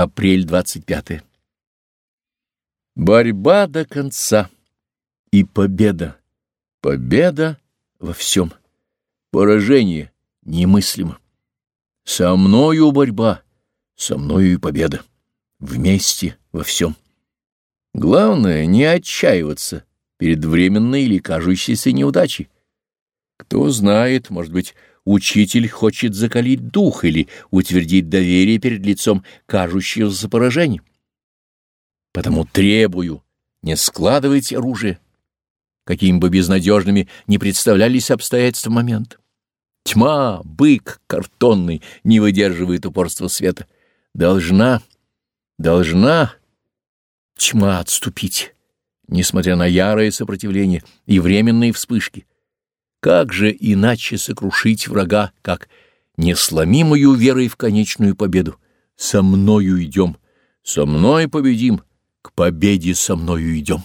Апрель 25. Борьба до конца и победа. Победа во всем. Поражение немыслимо. Со мною борьба, со мною и победа. Вместе во всем. Главное — не отчаиваться перед временной или кажущейся неудачей. Кто знает, может быть, учитель хочет закалить дух или утвердить доверие перед лицом кажущегося поражения. Потому требую, не складывайте оружие, какими бы безнадежными не представлялись обстоятельства момента. Тьма, бык картонный, не выдерживает упорства света. Должна, должна тьма отступить, несмотря на ярое сопротивление и временные вспышки. Как же иначе сокрушить врага, как несломимую верой в конечную победу? Со мною идем, со мной победим, к победе со мною идем.